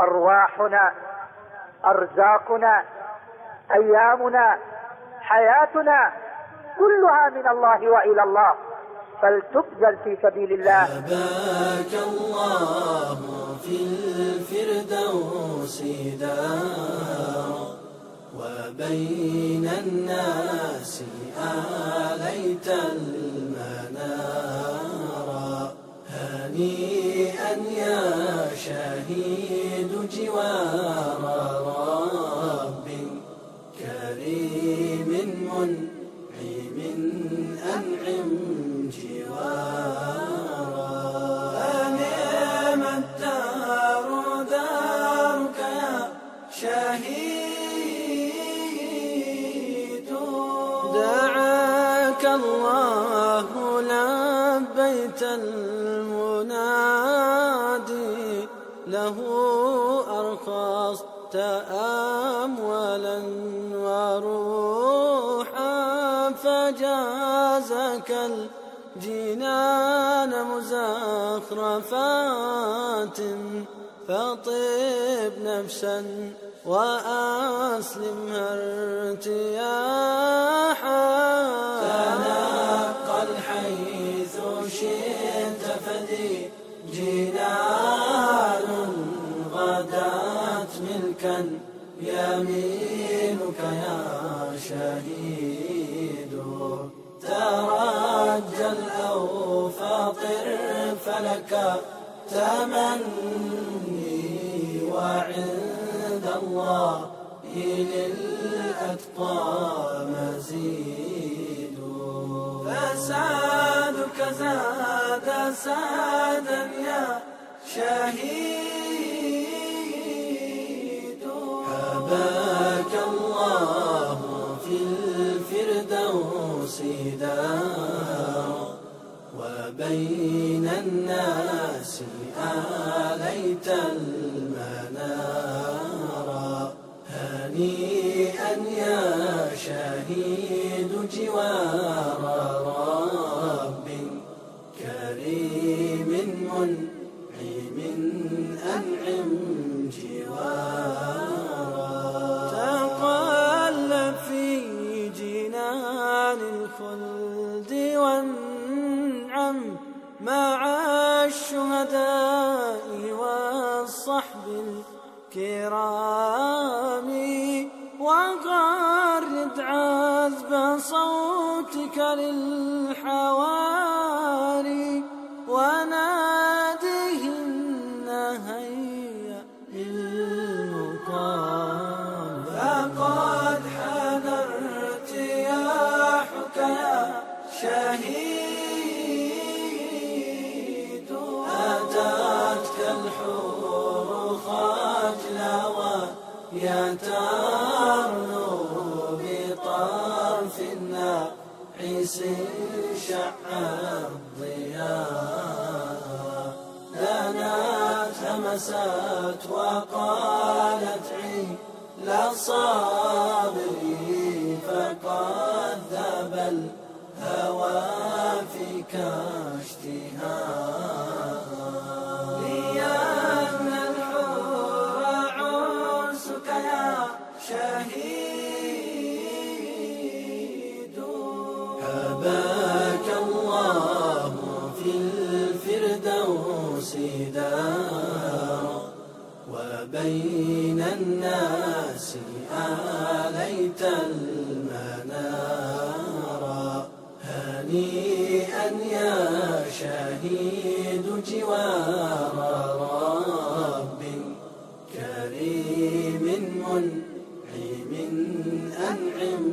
أرواحنا أرزاقنا أيامنا حياتنا كلها من الله وإلى الله. فلتبذل في سبيل الله. أباك الله في الفردوس دار وبين الناس آليت المنار هنيئا يا شهيد جوار رب كريم منعم أنعم جوارا. فنعم الدار دارك يا شهيد. دعاك الله لبيت المنادي له أرخصت أموالا وروحا فجازك الجنان مزخرفات فطيب نفسا وأسلمها ارتياحا. تنقل حيث شئت فدي جنان غدات ملكا يمينك يا شهيد. ترجل أو فاطر فلك تمني وعند الله للأتقى مزيد. فسادك زاد سادا يا شهيد. وبين الناس آليت المنار هنيئا يا شهيد جوار رب كريم منعم أنعم جوارا والصحب الكرام وغرد عذب صوتك للحواري الحور خجلا ويترنو بطرف الناعس شع الضياء دنت همست وقالت عيل صابري فقد ذاب الهوى فيك اشتهاء وبين الناس آليت المنار. هنيئا يا شهيد جوار رب كريم منعم أنعم